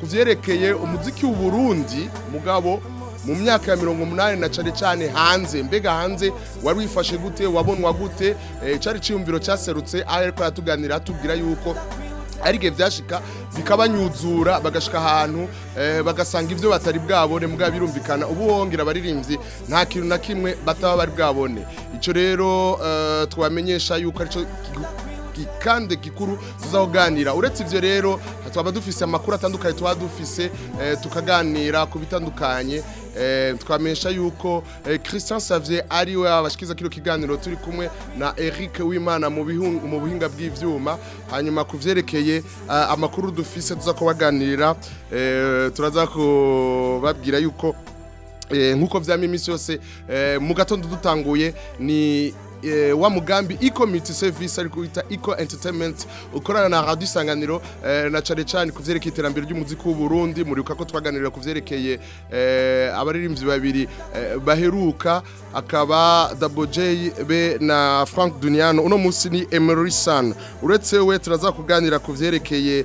ku byerekeye umuziki w'uburundi mugabo mu myaka ya mirongo umunani na cyane cyane hanze mbega hanze wari wifashe gute wabonwa gute eh, cyari cyumviro cyaserutse aho ariko yatuganira atubwira yuko arige byashika bikabanyuzura bagashika ahantu eh, bagasanga ibyo batari bwabone mbwa birumvikana ubu wongera abaririmbyi nta kintu na kimwe bataba bari bwabone icyo rero eh, twamenyesha yuko aricyo kandi gikuru tuzahoganira uretse ivyo rero twaba dufise amakuru atandukanye tuba dufise eh, tukaganira ku bitandukanye eh, twamenyesha yuko eh, Christian Xavier ari we abashikiza kino kiganiro turi kumwe na Eric Wimana mu mu buhinga bw'ivyuma hanyuma kuvyerekeye amakuru dufise tuzakobaganirira turaza kubabwira yuko nkuko vyama imisi yose mu gatondo dutanguye ni Eh, wa mugambi eco multi service ariko wita eco entertainment ukorana na radio isanganiro eh, na cyane cyane ku vyerekeye iterambere ry'umuziki w'u Burundi muribuka ko twaganirira ku vyerekeye eh, abaririmbyi babiri baheruka akaba Double be na Frank Duniano uno munsi ni Emery San uretse we turazakuganira ku vyerekeye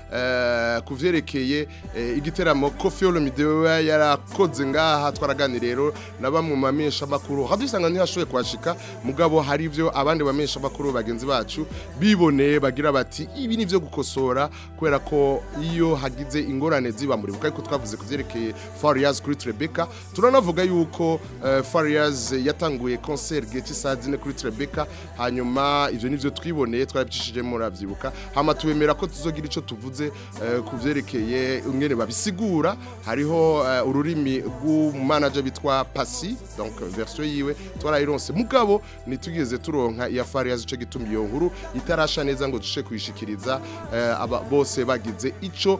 eh, ku byerekeye eh, igiteramo kofi yoromidewe yarakoze ngaha twaraganire rero na bamwe mu bamenyeshamakuru hadusanga ntihashoboye kuhashika mugabo hari ibyo abandi bamenyeshamakuru bagenzi bacu biboneye bagira bati ibi ni ibyo gukosora kwera ko iyo hagize ingorane ziba muri buka ariko twavuze ku farias kuri Rebecca turanavuga yuko farias yatanguye konseri gihe cy'isaha kuri Rebecca hanyuma ibyo ni byo twiboneye tubiganiriye twabyishijemo murabyibuka hama tubemera ko tuzogira ico tuvuze eh, kuvyerekeye umwere babisigura hariho eh, ururimi rw'umanager bitwa Pasi donc version yiwe twarayironse mugabo nitugeze turonka ya Farias ico gituma iyo nkuru itarasha neza ngo dushe kuyishikiriza eh, aba bose bagize ico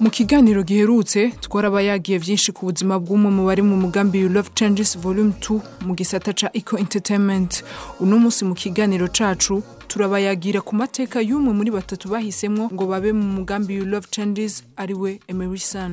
mu kiganiro giherutse twaraba yagiye byinshi ku buzima bw'umwe mu bari mu mugambi you love changes volume 2 mu gisata ca eco entertainment uno munsi mu kiganiro cacu turabayagira ku mateka y'umwe muri batatu bahisemo ngo babe mu mugambi you love changes ari we Emery Sun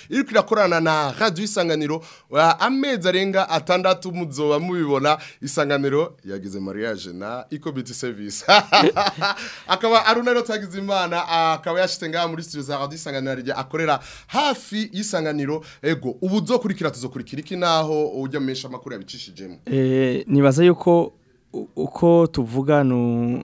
iriko irakorana na Radio Isanganiro eh, amezi arenga atandatu muzoba mubibona isanganiro yagize mariage na e-community service akaba arunaro tagize imana akaba yashite ngaha muri studio za Radio Isanganiro rye akorera hafi y'isanganiro ego ubuzo kurikira tuzokurikira iki naho ujya mesha makuru yabicishijemo eh nibaza yuko uko tuvuga nuko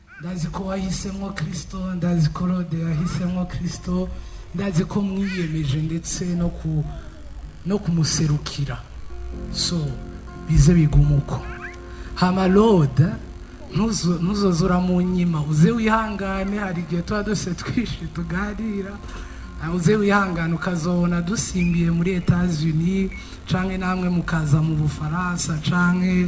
ndazi ko wahisemo Kristo ndazi ko Rode yahisemo Kristo ndazi ko mwiyemeje ndetse no ku no kumuserukira so bize bigumuko hama loda ntuzozura mu nkima uze wihangane hari igihe tuba dose twishe tuganira ah, uze wihangane ukazobona dusimbiye muri unis canke namwe mukaza mu bufaransa canke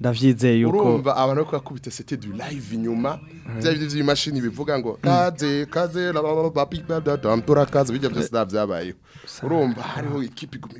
ndabyizeye yuko urumva abantu ko bakubita sete du live inyuma bya bindi by'imashini bivuga ngo kaze kaze tora kaze bijya byose nta urumva hariho ikipe iguma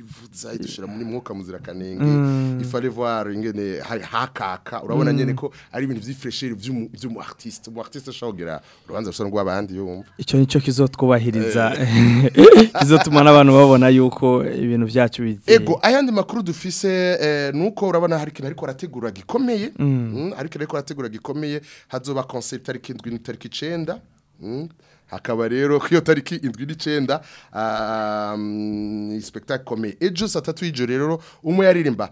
idushira muri mwuka muzira kanenge mm. ifa revoir ingene hakaka urabona mm. nyene ko ari ibintu vy'ifresher vy'umu artiste umu artiste ashobora urubanza rusa rw'abandi yumva ico nico kizotwubahiriza eh. kizotuma n'abantu babona yuko ibintu vyacu bigiye ego ayandi makuru dufise eh, nuko urabona hari kintu ariko arategura arategura gikomeye mm. Mm, ariko ariko arategura gikomeye hazoba konseri itariki indwi n'itariki icenda mm, hakaba rero ko iyo tariki indwi n'icenda isipekitakiri um, ikomeye ejo saa tatu y'ijoro rero umwe yaririmba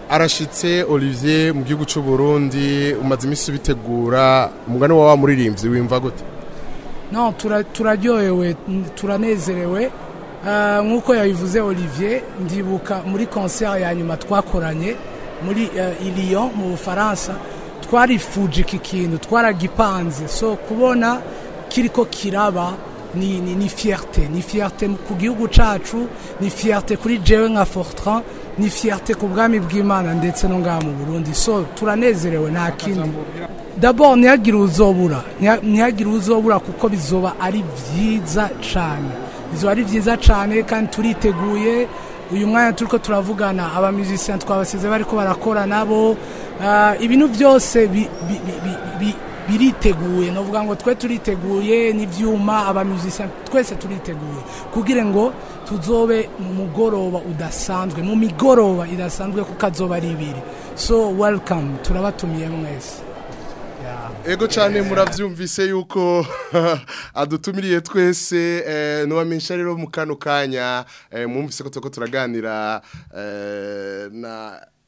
arashitse Olivier mu gihugu cy'u Burundi umaze iminsi bitegura umugani wawe wamuririmbyi wimva gute no turaryohewe turanezerewe ah, nk'uko yabivuze Olivier ndibuka muri concert ya nyuma twakoranye muri eh, Lyon mu bufaransa twarifuje iki kintu twaragipanze so kubona kiriko kiraba ni ni fierté ni fierté ku gihugu cyacu ni fierté kuri jewe nka Fortran ni fiyate ku bwami bw'imana ndetse no ngaha mu burundi so turanezerewe nta kindi dabo ntihagire uzobura ntihagire uzobura kuko bizoba ari byiza cyane bizoba ari byiza cyane kandi turiteguye uyu mwanya turi turavugana abamizisiya twabasize bari ko barakora nabo ah, ibintu byose biriteguye ni ukuvuga ngo twe turiteguye n'ibyuma abamizisiya twese turiteguye kugira ngo tuzobe mugoroba udasanzwe mu migoroba idasanzwe kuko azoba ari ibiri so welcome turabatumiye mwese ego cyane murabyumvise yuko adutumiriye twese eh, ntiwamenyesha rero mu kano kanya eh, mwumvise ko turiko turaganira eh, na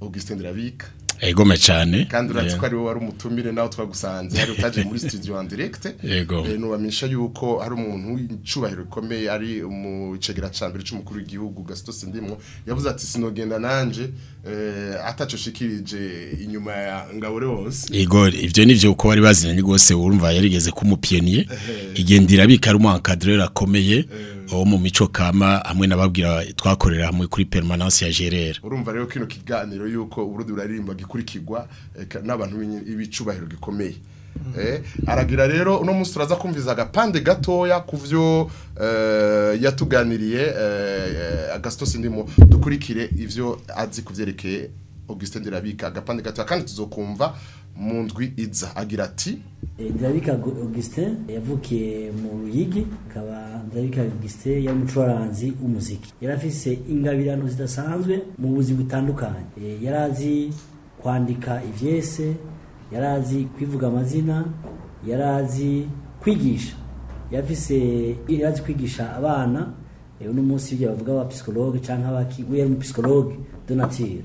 Augustin Dravik egome cyane kandi uratse eh. ko ari wowe wari umutumire nawe twagusanze hari utaje muri studio en direct yego eh, nubamisha yuko hari umuntu w'icubahiro rikomeye ari mu cya mbere cy'umukuru w'igihugu Gaston Sindimwo yavuze ati sinogenda nanje eh, atacho shikirije inyuma ya ngabore wose yego ivyo nivyo uko bari bazinanye gose urumva yarigeze kumupionnier eh. igendera bikara umu encadreur akomeye wo mu mico kama hamwe n'ababwira twakorera hamwe kuri permanence ya gerera urumva rero kino kiganiro yuko uburundi buraririmba gikurikirwa n'abantu b'ibicubahiro gikomeye mm. eh, aragira rero uno munsi turaza kumviza agapande gatoya ku byo eh, yatuganiriye eh, agasitose ndimo dukurikire ibyo azi ku byerekeye augustin derabika agapande gatoya kandi tuzokumva mu ndwi idza agira ati eh, ndabika augustin yavukiye mu ruyigi akaba ndabika augustin yari umucuranzi w'umuziki yari afise ingabirano zidasanzwe mu buzi butandukanye eh, yari azi kwandika ibyese yari azi kwivuga amazina yari azi kwigisha yafise yari azi kwigisha abana eh, uno munsi ibyo bavuga aba psychologue cyangwa abaki we yari umu psychologue donative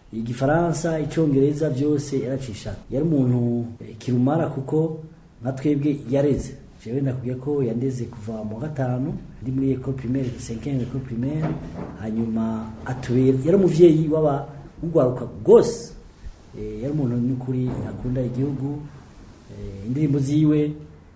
igifaransa icyongereza byose yaracisha yari umuntu eh, kirumara kuko nka twebwe yareze jewe nakubwiye ko yandeze kuva mu gatanu ndi muri ecole primaire cinquième ecole primaire hanyuma atubera yari umuvyeyi waba ugwaruka gose eh, yari umuntu n'ukuri akunda igihugu eh, indirimbo ziwe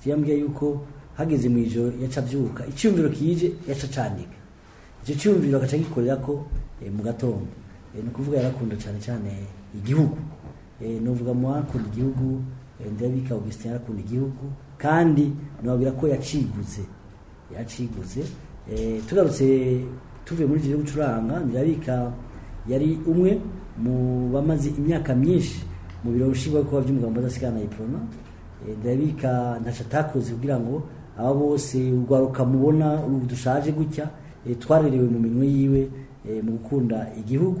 byambwiye yuko hageze mu ijoro yaca icyumviro kije yaca icyo cyumviro agaca agikorera ko eh, mu gatondo Eh, ni ukuvuga yarakunda cyane cyane igihugu eh, nuvuga mu bakunda igihugu eh, ndabika augustin yarakunda igihugu kandi nababwira ko yaciguze yaciguze tugarutse tuvuye muri gihugu gucuranga ndabika yari umwe mu bamaze imyaka myinshi mu biro nshingwabikorwa by'umugabo udasigana na iporona ndabika ntacyo atakoze kugira ngo aba bose urwaruka mubona dushaje gutya twarerewe mu minwe yiwe mu gukunda igihugu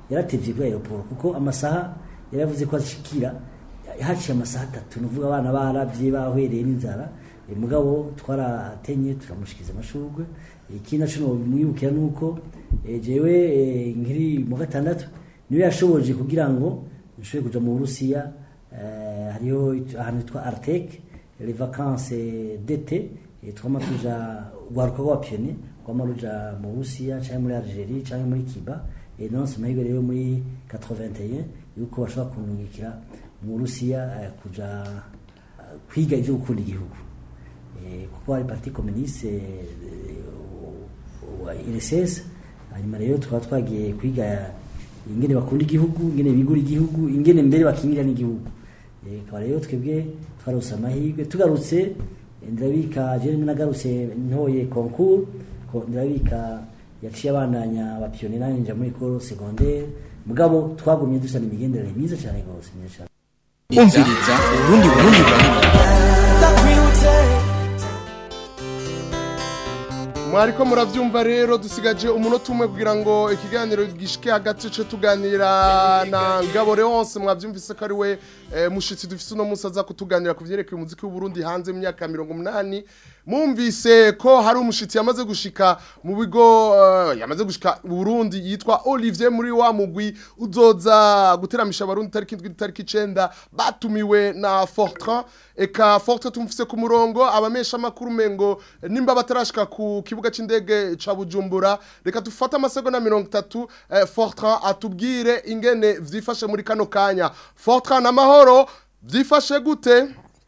yaratebye kuri aeroporo kuko amasaha yaravuze ko ashikira haciye amasaha atatu ni ukuvuga abana barabye bahwereye n'inzara mugabo twaratenye turamushikiza amashugwe ikindi ashobora kumwibukira ni uko eh, jewe eh, nkiri mu gatandatu niwe yashoboje kugira ngo nshobore kujya mu burusiya eh, hariho ahantu hitwa ariteke les vacances dete twama tuja urwaruka rw'abapiyoni rwama ruja mu burusiya cyangwa muri algeria cyangwa muri kiba nonse mahirwe rero muri 81 yuko bashobora kumwungikira mu burusiya kuja kwiga ibyo gukunda igihugu kuko hari parti koministe wa rss hanyuma rero tukaba twagiye kwiga ingene bakunda igihugu ingene bigura igihugu ingene mbere bakingira n'igihugu akaba rero twebwe twarose amahirwe tugarutse ndabika jene nagarutse ntoye concours ndabika yaciye abandanya abapiyone nanjye nja muri koro secondaire mugabo twagumye dusana imigenderanire myiza cyane rwose myiza cyane umviriza urundi burundi mwariko murabyumva rero dusigaje umunota umwe kugira ngo ikiganiro gishike hagati ce tuganira na Ngabo Leonce mwavyumvise ko ari we eh, mushitsi dufise uno aza kutuganira ku vyerekeye umuziki w'u Burundi hanze imyaka mirongo 80 mumvise ko hari umushitsi yamaze gushika mu bigo eh, yamaze gushika Burundi yitwa Olivier muri wa mugwi uzoza guteramisha abarundi tariki ndwi tariki 9 batumiwe na Fortran eka Fortran tumfise ku murongo abamesha makuru mengo nimba batarashika ku kibuga c'indege ca Bujumbura reka tufata amasego na 30 eh, Fortran atubwire ingene vyifashe muri kano kanya Fortran amahoro byifashe gute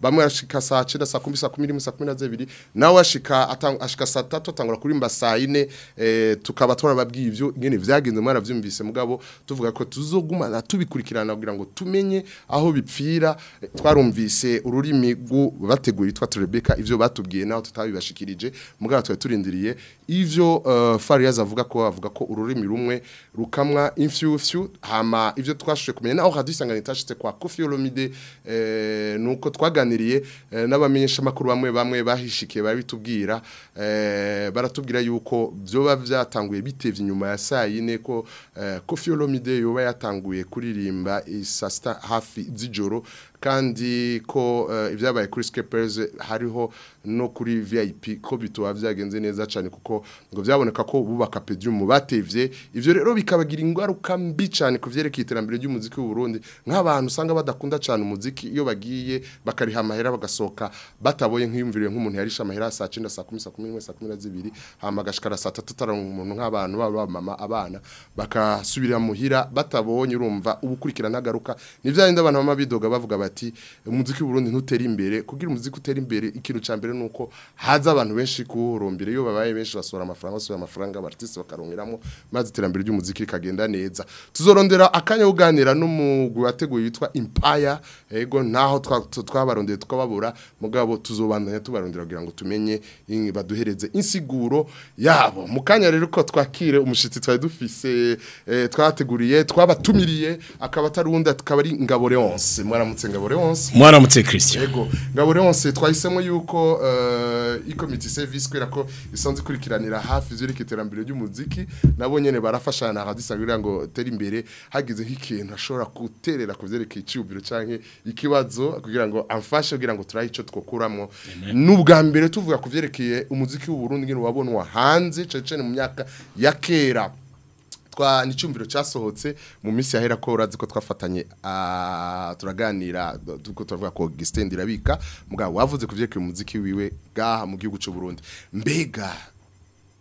bamwe ashika saa 9 saa 10 saa 11 saa 12 nawe ashika eh, ashika saa 3 atangura kurimba saa 4 tukaba twarababwiye ivyo ngene vyagenze mwana vyumvise mugabo tuvuga ko tuzogumana tubikurikirana kugira ngo tumenye aho bipfira eh, twarumvise ururimi go bateguye twa Rebecca ivyo batubwiye naho tutabibashikirije mugabo twa turindiriye ivyo uh, Farias avuga ko avuga ko ururimi rumwe rukamwa infyufyu hama ivyo twashije kumenya naho hadusanganye tashite kwa Kofi eh nuko twagana twaganiriye eh, n'abamenyeshamakuru bamwe bamwe bahishikiye babitubwira eh, baratubwira yuko byoba byatanguye bitevye inyuma ya saa yine ko eh, Kofi Olomide yoba yatanguye kuririmba saa hafi z'ijoro kandi ko eh, ibyabaye kuri sikeperize hariho no kuri vip ko bituba byagenze neza cyane kuko ngo byaboneka ko bubaka pediyumu batevye ibyo rero bikabagira ingaruka mbi cyane ku byerekeye iterambere ry'umuziki w'u Burundi nk'abantu usanga badakunda cyane umuziki iyo bagiye bakariha amahera bagasohoka bataboye nk'iyumvire nk'umuntu yarisha amahera saa 9 saa 10 saa 11 saa 12 hama gashikara saa 3 tarangu umuntu nk'abantu baba mama abana bakasubira muhira batabonye urumva ubukurikirana agaruka nivyagenda abantu bama bidoga bavuga ati umuziki w'uburundi ntutera imbere kugira umuziki utera imbere ikintu cya mbere ni uko haza abantu benshi kuwuhurumbira iyo babaye benshi basohora amafaranga basohora amafaranga abaritisi bakarongeramo maze iterambere ry'umuziki rikagenda neza tuzorondera akanya uganira n'umugwi wateguye witwa impaya yego naho twabarondeye twababura mugabo tuzobandanya tubarondera kugira ngo tumenye baduhereze insiguro yabo mu kanya rero ko twakire umushitsi twari dufise eh, twateguriye twabatumiriye akaba atari uwundi akaba ari ngabo leonce mwaramutse gabureonse mwaramutse christian yego gabureonse twahisemo yuko eh, ikomiti service kubera ko isanzwe ikurikiranira hafi zurika iterambere ry'umuziki nabo nyene barafashana na radio sangira ngo tere imbere hagize nk'ikintu ashobora kuterera ku byerekeye iciyumviro canke ikibazo kugira ngo amfashe kugira ngo turahe ico twokuramo n'ubwa mbere tuvuga ku byerekeye umuziki w'u Burundi ngene hanze cecene mu myaka ya kera twa n'icyumviro cyasohotse mu minsi yahera ko urazi ko twafatanye turaganira tuko turavuga ko Gisitende irabika mugabo wavuze ku byerekeye umuziki wiwe gaha mu gihugu cy'u Burundi mbega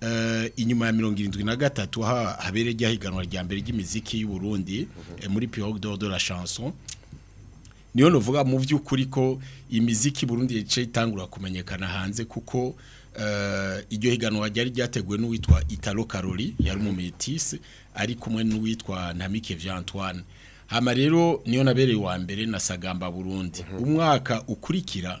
eh, inyuma ya mirongo irindwi na gatatu habereye ihiganwa rya mbere ry'imiziki y'u Burundi eh, muri piyodo de la chanson niyo nuvuga mu by'ukuri ko imiziki Burundi yicaye itangura kumenyekana hanze kuko eh, iryo higanwa ryari ryateguwe n'uwitwa italo Karoli yari umumetisi ari kumwe n'uwitwa ntamike vya antoine Ama rero niyo nabereye uwa mbere nasagamba sagamba burundi mhm. umwaka ukurikira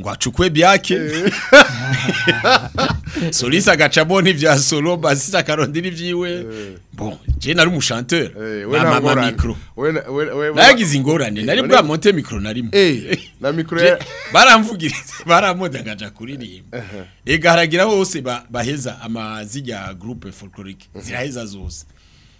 ngo acukwe byake eh. solisi agacamo n'ibya solo basita akaronda n'ibyiwe eh. bon je nari umushanteur eh, na mama mikro nagize ingorane nari bwa monte micro narimo na mikro baramvugirize baramodagaja kuririmba ega hose baheza amazijya groupe folklorique ziraheza zose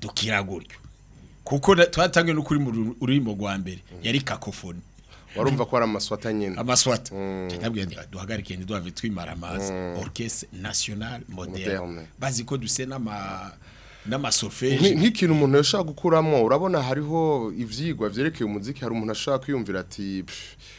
dukira gutyo kuko twatangiye no kuri ururimi rwa mbere yari kakofoni warumva ko ari amaswata nyine amaswata cyangwa duhagarike ntiduhave twimara amazi orchestre national moderne bazi ko duse n'ama n'amasurfeje nk'ikintu umuntu yashaka gukuramo urabona hariho ivyigwa vyerekeye umuziki hari umuntu ashaka kwiyumvira ati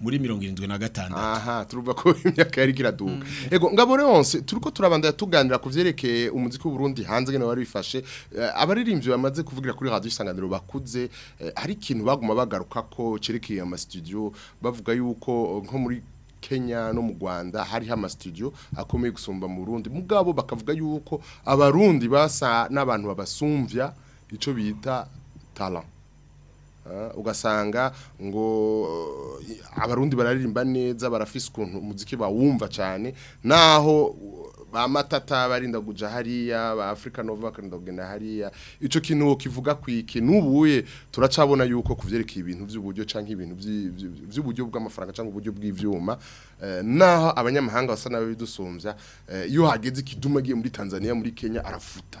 muri mirongo irindwi na gatandatu aha turuba ko imyaka yari iraduka yego mm. ngabo yose turi ko turabandanya tuganira ku byerekeye umuziki w'uburundi hanze ngene wari wifashe eh, abaririmbyi bamaze kuvugira kuri radio isanganiro bakuze eh, ari ikintu baguma bagaruka ko cerekeye studio bavuga yuko eh, nko muri Kenya no mu Rwanda hari ha studio akomeye gusumba mu Burundi mugabo bakavuga yuko abarundi basa n'abantu babasumvya ico bita talent Eh, ugasanga ngo eh, abarundi bararirimba neza barafise ukuntu umuziki bawumva cyane naho eh, bamatata matata barinda kuja hariya ba Africa Nova barinda kugenda hariya ico kintu kivuga kwiki nubuye turacabona yuko kuvyerekeye ibintu by'uburyo canke ibintu by'uburyo bw'amafaranga canke uburyo bw'ivyuma naho abanyamahanga basa nabidusumvya iyo hageze kiduma giye muri Tanzania muri Kenya arafuta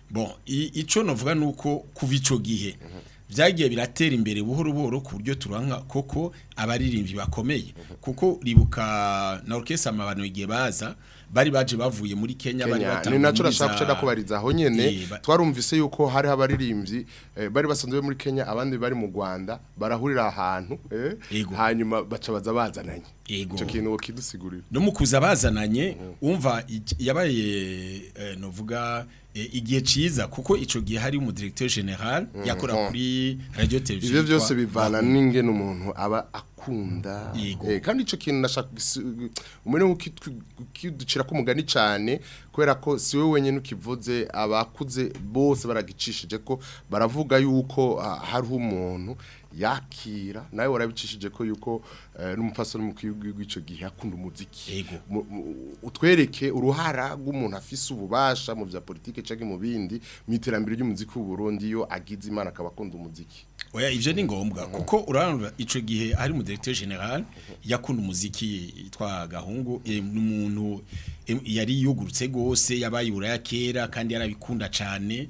bon ico novuga nuko kuva ico gihe mm -hmm. byagiye biratera imbere buhoro buhoro ku buryo turanka koko abaririmbyi bakomeye kuko ribuka na orukesi amabano igihe baza bari baje bavuye muri Kenya bari batanga ni naco rashaka kuca ndakubariza aho nyene eh, twarumvise yuko hari abaririmbyi eh, bari basanzwe muri Kenya abandi bari mu Rwanda barahurira ahantu eh, hanyuma baca baza bazananye ico kintu kidusigurira no mukuza bazananye mm-hmm. umva yabaye novuga igihe ciza kuko ico gihe hari mu directeur general mm-hmm. yakora kuri radio television ivyo byose bivana ninge n'umuntu aba gukunda eh, kandi icyo kintu umenya nk'uko umugani cyane kubera ko si we wenyine ukivuze abakuze bose baragicishije ko baravuga yuko hari umuntu yakira nawe warabicishije ko yuko eh, n'umupfasoni mukwiye w'icyo gihe akunda umuziki utwereke uruhara rw'umuntu afise ububasha mu bya politiki cyangwa mu bindi mu iterambere ry'umuziki w'u Burundi iyo agize imana akaba akunda umuziki oya ivyo ni ngombwa kuko urarandura ico gihe ari mu directeur général yakunda umuziki yitwa gahungu eh, n'umuntu yari yugurutse gose yabaye uraya kera kandi yarabikunda cane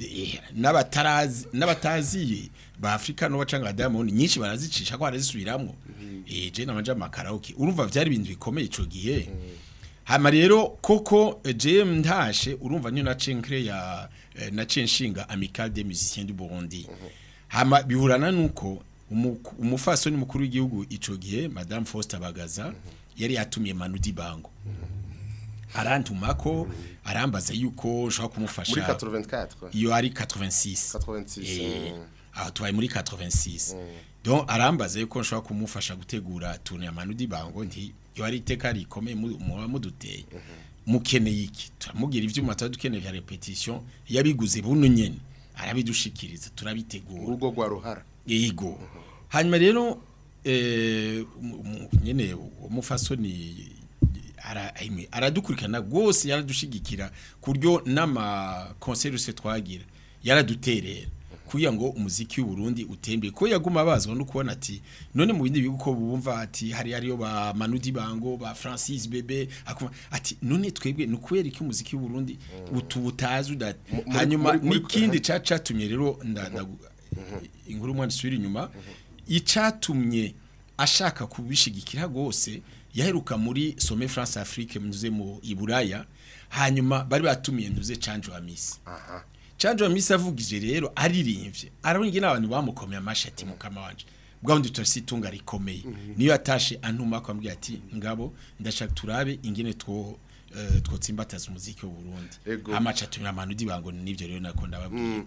eh, n'abatarazi n'abataziye ba Afrika no bacanga Diamond nyinshi barazicisha ko harazisubiramwo mhm. eh je namanje amakaraoke urumva byari ibintu bikomeye ico gihe mm hama rero koko eh, je mntashe urumva niyo na cenkre ya Eh, na Censhinga Amicale des Musiciens du Burundi hama biburana nuko umufasoni mukuru w'igihugu ico gihe Madame Foster Bagaza yari yatumiye Manudi Bango arantuma ko arambaza yuko ushobora kumufasha muri 84 iyo ari 86 86 aho muri 86 donc arambaza yuko nshobora kumufasha gutegura tune ya Manudi Bango nti yo ari iteka rikomeye muba muduteye mhm. mukeneye iki turamubwira ibyuma tuba dukeneye nka repetition yabiguze buno nyine arabidushikiriza turabitegura urwo rwa ruhara yego mhm. hanyuma rero eh, nyine umufasoni aradukurikirana rwose yaradushigikira ku buryo n'amakonseri twagira yaraduterera kugira ngo umuziki w’u Burundi utembe ko yaguma bazwa no kubona ati none mu bindi bigo ko bumva ati hari ariyo ba Manudi Bango ba Francis Bebe akuma ati none twebwe nukwera iki umuziki w’u w'uburundi mm. utubutazi hanyuma n'ikindi cacatumye rero mm-hmm. inkuru mwanditsi wiri inyuma mm-hmm. icatumye ashaka kubishigikira gose yaheruka muri Sommet France Afrique muze mu Iburaya hanyuma bari batumiye nduze canjwa Miss” aha canje misi avugije rero aririmbye arabonye n'abantu bamukomeye amashati mu kamanje bwa wundi turasi itunga rikomeye mhm. niyo atashe antuma akambwira ati ngabo ndashaka turabe ingene two Eh, twotsimbataza umuziki wo Burundi amacha turamana nivyo rero nakunda babwiye mm.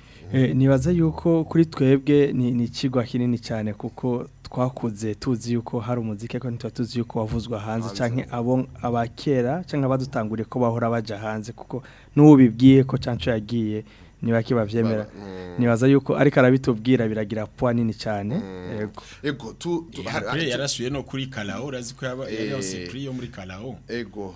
eh, nibaza yuko kuri twebwe ni ikigwa kinini cyane kuko twakuze tuzi yuko hari umuziki ko ntituba tuzi yuko wavuzwa hanze cyangwa abo abakera cyangwa badutanguriye ko bahora bajya hanze kuko n'ubibwiye ko canco yagiye niba kibavyemera mm. nibaza yuko ariko arabitubwira biragira poa nini cyane mm. yego yego tu yarasuye no kuri Kalao raziko yaba yose eh. muri Kalao yego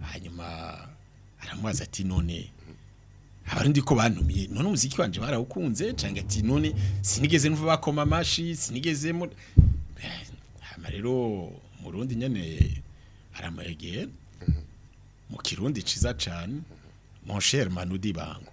hanyuma aramubaza ati none abarundi ko bantumiye none umuziki wanje barawukunze cyangwa ati none sinigeze numva bakoma amashi sinigeze mu eh, hama rero murundi nyene aramwegera mu kirundi ciza cyane mon cher manudi bango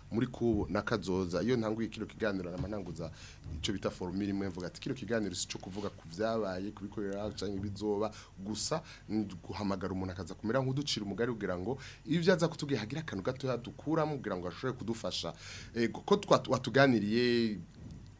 muri kubo na kazoza iyo ntanguye kino kiganiro namananguza ico bita formule imwe mvuga ati kino kiganiro sico kuvuga ku vyabaye kubikorera cyangwa bizoba gusa guhamagara umuntu akaza kumera nk'uducira umugari kugira ngo ivyo aza kutubwiye hagira akantu gato yadukuramo kugira ngo ashobore kudufasha ego ko twatuganiriye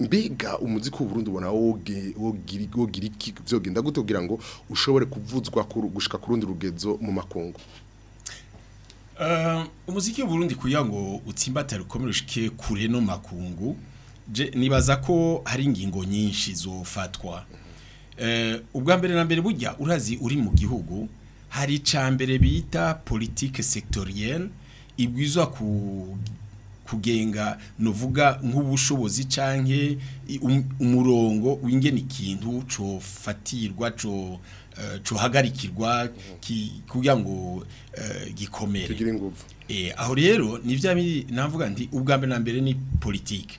mbega umuziki w'uburundi ubona wogira iki byogenda gute kugira ngo ushobore kuvuzwa gushika ku rundi rugezo mu makungu ehm, umuziki w'uburundi kugira ngo utsimbatare ukomere kure no makungu nibaza ko hari ingingo nyinshi zofatwa ehm, ubwa mbere na mbere bujya urazi uri mu gihugu hari icya mbere bita politike segitoriyeri ibwizwa ku kugenga nuvuga nk'ubushobozi canke um, umurongo w'ingene ikintu cofatirwa co eh, cohagarikirwa kugira ngo eh, gikomere tugire eh, aho rero ni bya navuga nti ubwa na mbere ni politike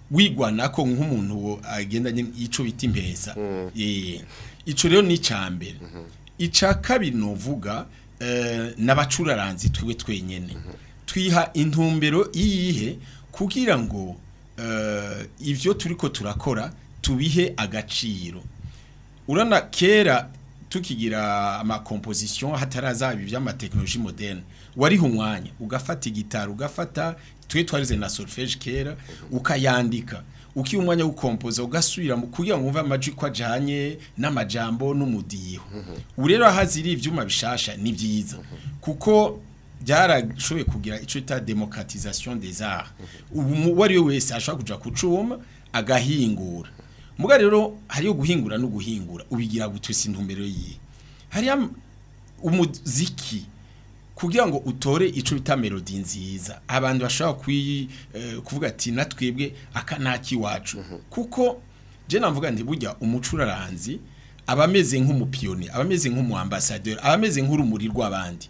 wigwana ko nk'umuntu agendanye icyo bita impeza mm. icyo rero ni icya mbere mm-hmm. icya kabiri nuvuga eh, n'abacuraranzi twiwe twenyine mm-hmm. twiha intumbero iyihe kugira ngo Eh, ibyo turi turakora tubihe agaciro urana kera tukigira amakomposisiyo hataraza ibi by'amatekinoloji moderne wari umwanya ugafata igitaro ugafata twe twarize na solfeje kera ukayandika uki umwanya wo ugasubira mu kugira ngo wumve amajwi ko n'amajambo n'umudiho mm-hmm. ubu rero aho ziri ibyuma bishasha ni byiza mm-hmm. kuko byarashoboye kugira icyo bita demokaratizasiyo dezara ubu uwo ari we wese ashobora kujya kucuma agahingura muga rero hariyo guhingura no guhingura ubigira gutwisa intumbero yiye hariya umuziki kugira ngo utore ico bita melody nziza abantu bashobora eh, kuvuga ati natwebwe akanaki wacu kuko je navuga nti burya umucuraranzi abameze nk'umupiyoni abameze nk'umuambasadeur abameze nk'urumuri rw'abandi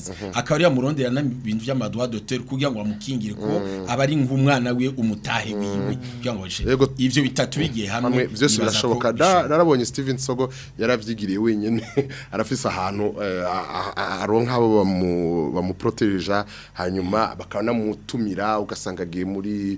mhm. akabariya murondera na bintu by'amadwa docteur kugira ngo amukingire ko mhm. abari nk'umwana we umutahe wiwe kugira ngo baje ivyo bitatu bigiye hamwe byose birashoboka narabonye Steven Sogo yaravyigiriye wenyine arafise ahantu eh, aronka abo bamu bamuproteja hanyuma bakanamutumira ugasanga agiye muri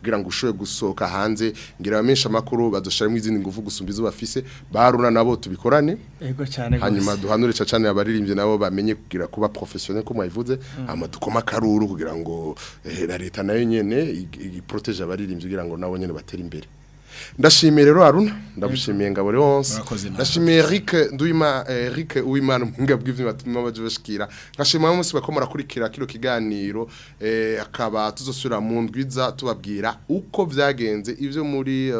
kugira ngo ushoye gusohoka hanze ngira bamenshi amakuru badushiramo izindi nguvu gusumba izo bafise baruna nabo tubikorane yego cyane hanyuma duhanure cyane abaririmbye nabo bamenye kugira kuba professionnel ko mwayivuze mm. ama dukoma karuru kugira ngo eh, la leta nayo nyene iproteje abaririmbye kugira ngo nabo nyene batere imbere ndashimiye rero haruna mm. ndagushimiye ngabo rero wose ndashimiye eric eh, nduyima eh, eric uwimana umuhinga bw'ibyo batuma bajya bashikira nkashimira bose bako murakurikira kino kiganiro eh, akaba tuzosura mu ndwiza tubabwira uko byagenze ibyo muri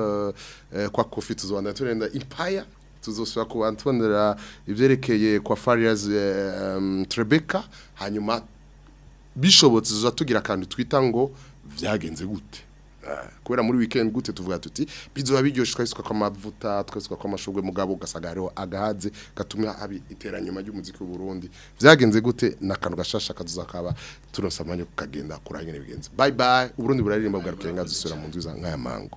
kwa kofi tuzobana turenda tuzosura tuzosubira kubantondera ibyerekeye kwa farias trebeka hanyuma bishobotse tugira kandi twita ngo byagenze gute Eh, kubera muri weekend gute tuvuga tuti bizoba biryoshye twasuka ko amavuta twasuka ko amashugwe mugabo gasagaro agahaze gatuma abi iteranyuma y'umuziki w'u Burundi byagenze gute nakano gashasha katuzakaba turosa amanyo kukagenda kurangene bigenze bye bye u Burundi buraririmba bwarukenga zisura mu nzuza nkaya mango